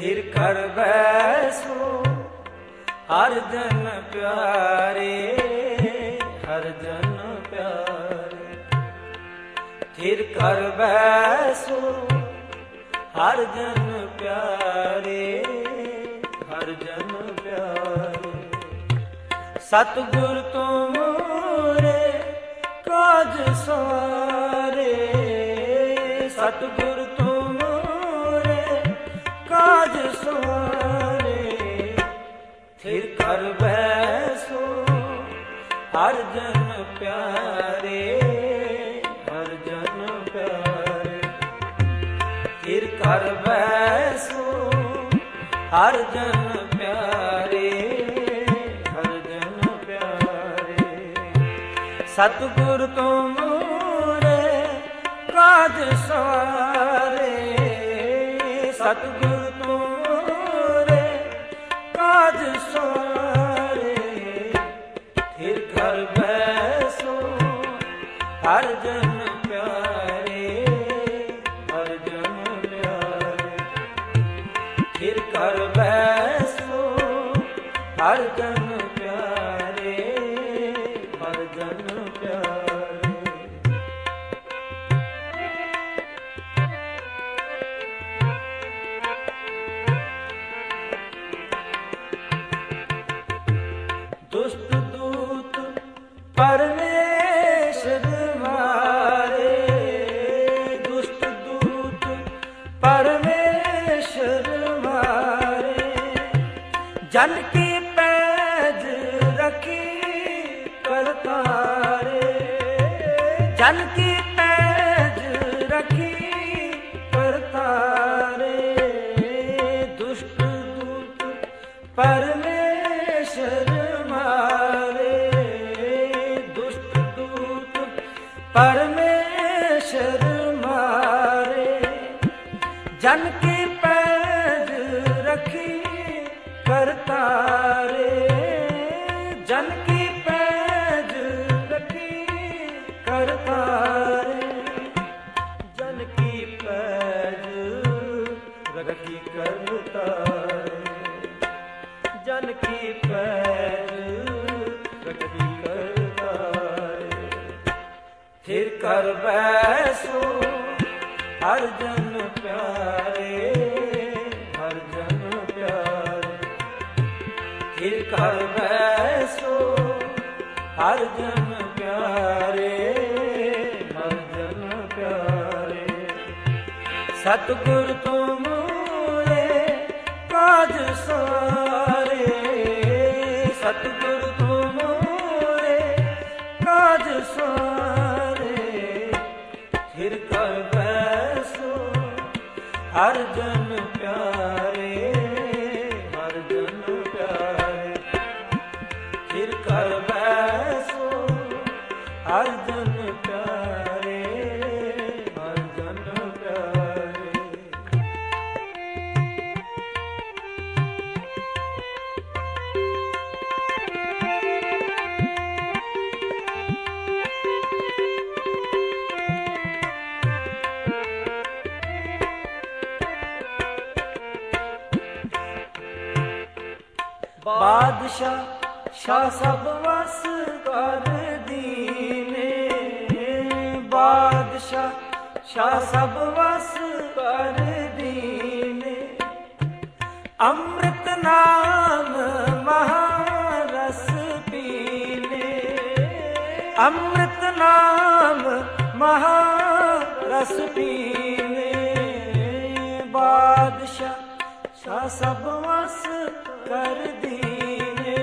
ਥਿਰ ਕਰ ਬੈਸੋ, ਹਰ ਜਨ ਪਿਆਰੇ, ਹਰ ਜਨ ਪਿਆਰੇ। ਥਿਰ ਕਰ ਬੈਸੋ, ਹਰ ਜਨ ਪਿਆਰੇ, ਹਰ ਜਨ ਪਿਆਰੇ। ਸਤਿਗੁਰ ਤੋਂ ਮੋਰੇ ਕਾਜ ਸਾਰੇ ਸਤਿਗੁਰ ਤੋਂ ਕਾਜ ਸਾਰੇ ਥਿਰ ਕਰ ਬੈਸੋ, ਹਰ ਜਨ ਪਿਆਰੇ, ਹਰ ਜਨ ਪਿਆਰੇ। ਥਿਰ ਕਰ ਬੈਸੋ, ਹਰ ਜਨ ਪਿਆਰੇ, ਹਰ ਜਨ ਪਿਆਰੇ। ਸਤਿਗੁਰ ਤੋਂ ਮੂਰੇ ਕਾਜ ਸਵਾਰੇ, ਸਤਿਗੁਰ ਕਾਜ ਸਵਾਰੇ ਫਿਰ ਕਰ ਬੈਸੋ, ਹਰ ਜਨ ਪਿਆਰੇ, ਹਰ ਜਨ ਪਿਆਰੇ। ਫਿਰ ਘਰ ਬੈਸੋ, ਹਰ ਜਨ ਪਰਮੇਸ਼ਰ ਮਾਰੇ ਦੁਸ਼ਟ ਦੂਤ ਪਰਮੇਸ਼ਰ ਮਾਰੇ ਜਨ ਕੀ ਪੈਜ ਰਖੀ ਕਰਤਾਰੇ ਜਨ ਕੀ ਪਰਮੇਸ਼ਰ ਮਾਰੇ। ਜਨ ਕੀ ਫਿਰ ਕਰ ਬੈਸੋ, ਹਰ ਜਨ ਪਿਆਰੇ, ਹਰ ਜਨ ਪਿਆਰੇ। ਸਤਿਗੁਰ ਤੋਂ ਮੋਰੇ ਕਾਜ ਸਾਰੇ। ਸਤਿਗੁਰ ਤੋਂ ਮੋਰੇ ਕਾਜ ਸਾਰੇ। ਫਿਰ ਕਰ ਬੈਸੋ, ਹਰ ਜਨ ਹਰ ਜਨ ਪਿਆਰੇ ਹਰ ਪਿਆਰੇ। ਬਾਦਸ਼ਾਹ ਸ਼ਾਹ ਸਭ ਵਸ ਬਾਦਸ਼ਾਹ ਸ਼ਾਹ ਸਭ ਵਸ ਕਰ ਦੀਨੇ। ਅੰਮ੍ਰਿਤ ਨਾਮ ਮਹਾਰਸ ਪੀਨੇ। ਅੰਮ੍ਰਿਤ ਨਾਮ ਮਹਾਰਸ ਪੀਨੇ। ਬਾਦਸ਼ਾਹ ਸ਼ਾਹ ਸਭ ਵਸ ਕਰ ਦੀਨੇ।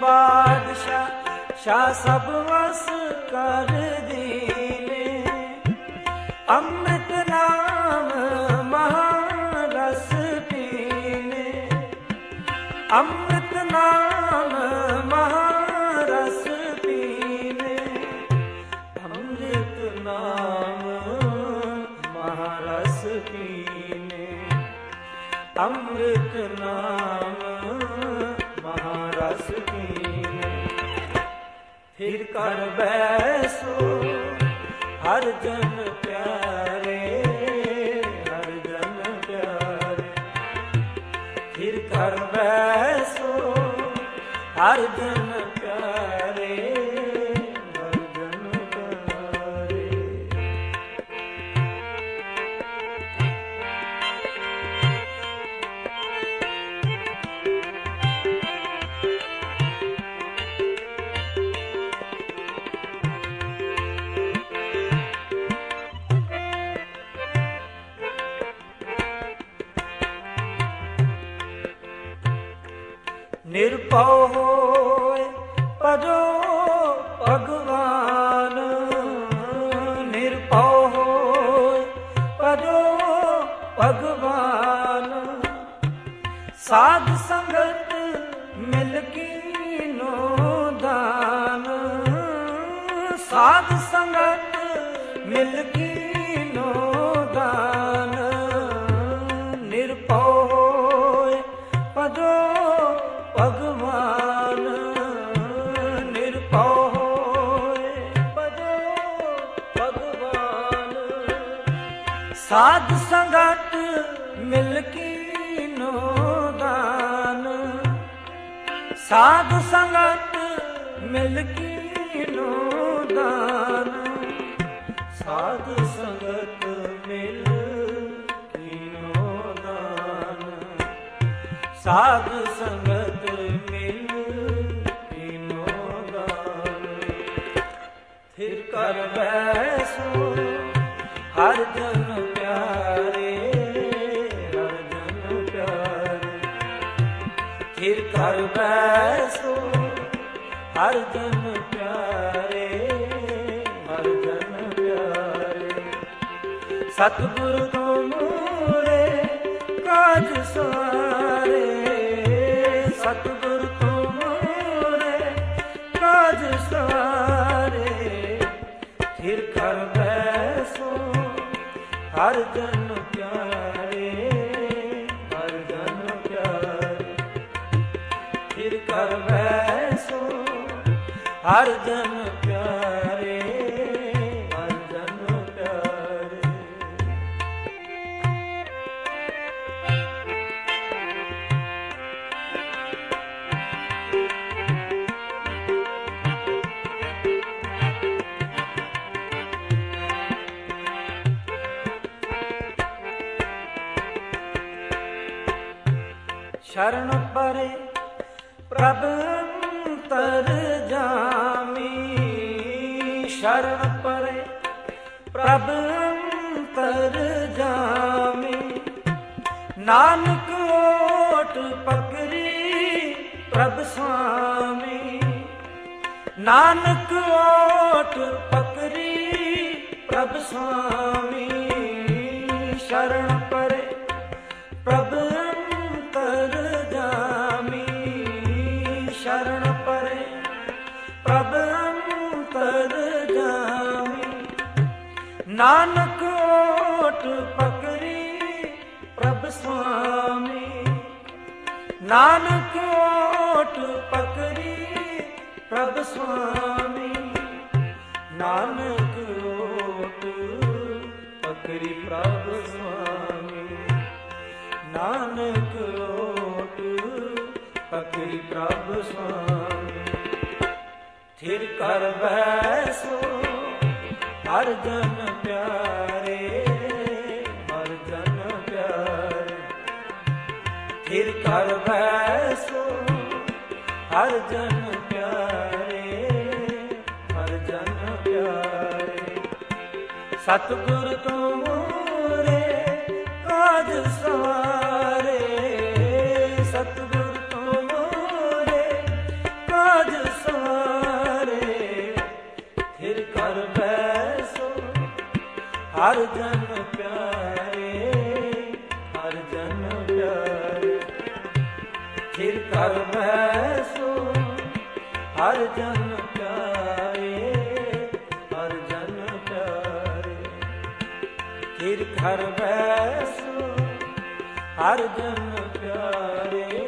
ਬਾਦਸ਼ਾਹ ਸ਼ਾਹ ਸਭ ਵਸ ਕਰ ਦੀਨੇ। ਅੰਮ੍ਰਿਤ ਨਾਮ ਮਹਾਰਸ ਪੀਨੇ ਅੰਮ੍ਰਿਤ ਨਾਮ ਮਹਾਰਸ ਪੀਨੇ ਅੰਮ੍ਰਿਤ ਨਾਮ ਮਹਾਰਸ ਪੀਨੇ ਅੰਮ੍ਰਿਤ ਨਾਮ ਮਹਾਰਸ ਪੀਨੇ ਫਿਰ ਕਰ ਬੈਸੋ ਹਰ ਜਨ ਪਿਆਰੇ ਹਰ ਜਨ ਪਿਆਰੇ। ਫਿਰ ਕਰ ਬੈ ਸੋ ਹਰ ਜਨ ਨਿਰਭਉ ਹੋਏ ਪਜੋ ਭਗਵਾਨ। ਨਿਰਭਉ ਹੋਏ ਪਜੋ ਭਗਵਾਨ। ਸਾਧ ਸੰਗਤ ਮਿਲ ਕੀਨੋ ਦਾਨ। ਸਾਧ ਸੰਗਤ ਮਿਲ ਕੀਨੋ ਸਾਧ ਸੰਗਤ ਮਿਲ ਕੀਨੋ ਦਾਨ ਸਾਧ ਸੰਗਤ ਮਿਲ ਕੀਨੋ ਦਾਨ ਸਾਧ ਸੰਗਤ ਮਿਲ ਕੀਨੋ ਦਾਨ ਸਾਧ ਸੰਗਤ ਮਿਲ ਕੀਨੋ ਦਾਨ ਫਿਰ ਕਰ ਬੈਸੋ ਹਰ ਜਨ ਫਿਰ ਕਰ ਬੈਸੋ, ਹਰ ਜਨ ਪਿਆਰੇ, ਹਰ ਜਨ ਪਿਆਰੇ। ਸਤਿਗੁਰ ਤੋਂ ਮੋਰੇ ਕਾਜ ਸਾਰੇ। ਸਤਿਗੁਰ ਤੋਂ ਮੋਰੇ ਕਾਜ ਸਾਰੇ। ਥਿਰ ਕਰ ਬੈਸੋ, ਹਰ ਜਨ ਹਰ ਜਨ ਪਿਆਰੇ ਹਰ ਜਨ ਪਿਆਰੇ। ਸ਼ਰਨ ਪਰੇ ਪ੍ਰਭ ਅੰਤਰ ਜਾਮੀ ਸ਼ਰਨ ਪਰੇ, ਪ੍ਰਭ ਅੰਤਰ ਜਾਮੀ। ਨਾਨਕ ਓਟ ਪਕਰੀ ਪ੍ਰਭ ਸੁਆਮੀ ਨਾਨਕ ਓਟ ਪਕਰੀ ਪ੍ਰਭ ਸੁਆਮੀ ਸ਼ਰਨ ਨਾਨਕ ਓਟ ਪਕਰੀ ਪ੍ਰਭ ਸੁਆਮੀ। ਨਾਨਕ ਓਟ ਪਕਰੀ ਪ੍ਰਭ ਸੁਆਮੀ। ਨਾਨਕ ਓਟ ਪਕਰੀ ਪ੍ਰਭ ਸੁਆਮੀ। ਨਾਨਕ ਓਟ ਪਕਰੀ ਪ੍ਰਭ ਸੁਆਮੀ। ਥਿਰ ਕਰ ਬੈਸੋ ਹਰ ਜਨ ਪਿਆਰੇ ਹਰ ਜਨ ਪਿਆਰੇ। ਥਿਰ ਕਰ ਬੈਸੋ ਹਰ ਜਨ ਪਿਆਰੇ ਹਰ ਜਨ ਪਿਆਰੇ। ਸਤਿਗੁਰ ਤੋਂ ਮੂਰੇ ਕਾਜ ਸਵਾਰੇ। ਹਰ ਜਨ ਪਿਆਰੇ, ਹਰ ਜਨ ਪਿਆਰੇ। ਫਿਰ ਕਰ ਬੈਸੋ ਹਰ ਜਨ ਪਿਆਰੇ, ਹਰ ਜਨ ਪਿਆਰੇ। ਫਿਰ ਘਰ ਬੈਸੋ ਹਰ ਜਨ ਪਿਆਰੇ।